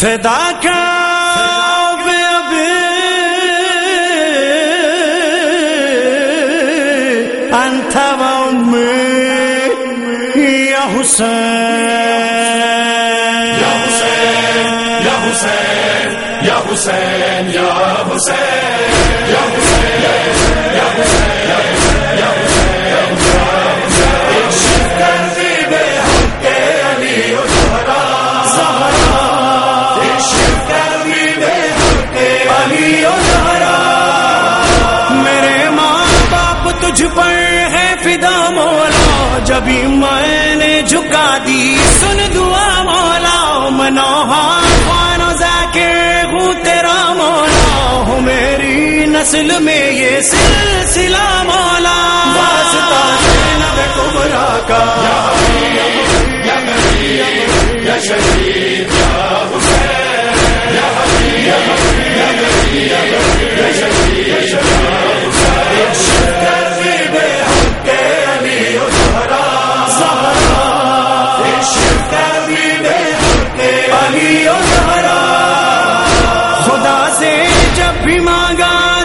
فدا کا انت یا حسین یا حسین یا حسین یا حسین یا حسین. مولا جبھی میں نے جھکا دی، سن دعا مولا منوہا خوانو ذاکر ہوں تیرا مولا، ہوں میری نسل میں یہ سلسلہ مولا۔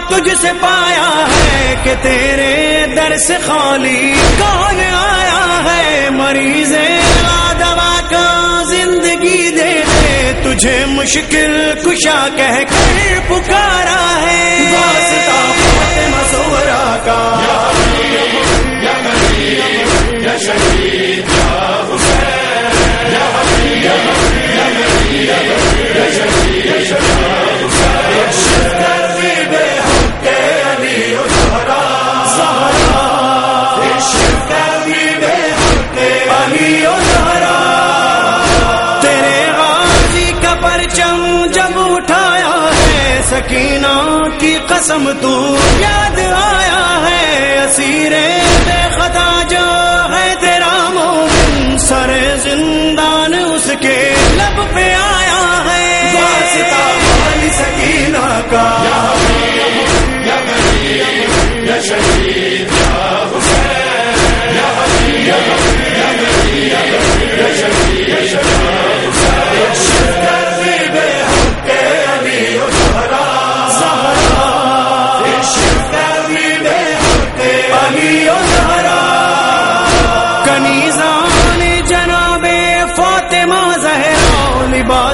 تجھ سے پایا ہے کہ تیرے در سے خالی کون آیا ہے؟ مریض دوا کا زندگی دے دے، تجھے مشکل کشا کہہ کر پکارا ہے۔ کی قسم تو یاد آیا ہے، اسیرے بے خدا جو ہے تیرا مومن، سر زندان اس کے لب پہ آ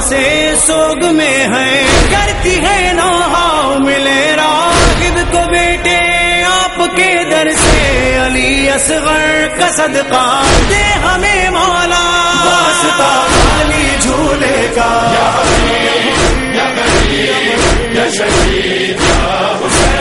سے سوگ میں ہے کرتی ہے نو ملے راغب کو بیٹے آپ کے در سے۔ علی اصغر کا صدقہ دے ہمیں مولا۔ واسطہ علی جھولے کا۔ یا شہید صف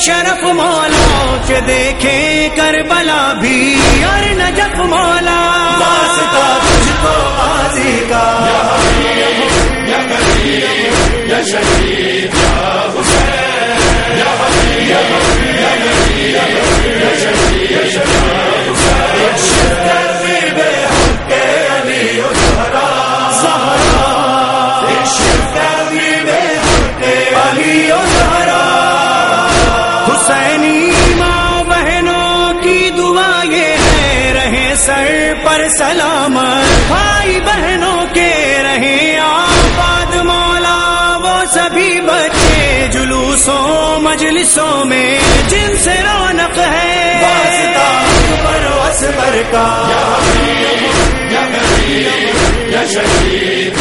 شرف مولا کے دیکھے کر بلا بھی، اور نجف مولا۔ واسطہ تجھ کو بازی کا۔ یا شہید۔ پر سلامت بھائی بہنوں کے رہے آباد مولا، وہ سبھی بچے جلوسوں، مجلسوں میں جن سے رونق ہے۔ پر کا۔ یا شہید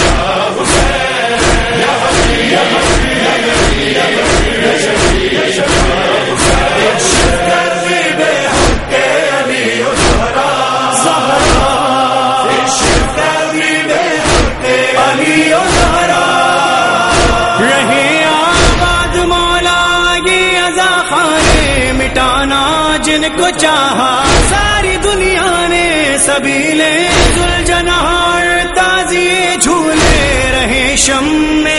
جن کو چاہا ساری دنیا نے سبھی لے جنہار تازی جھولے رہے شم میں۔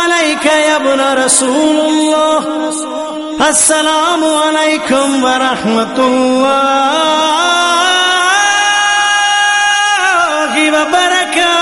ابن رسول الله السلام علیکم ورحمۃ الله وبركاته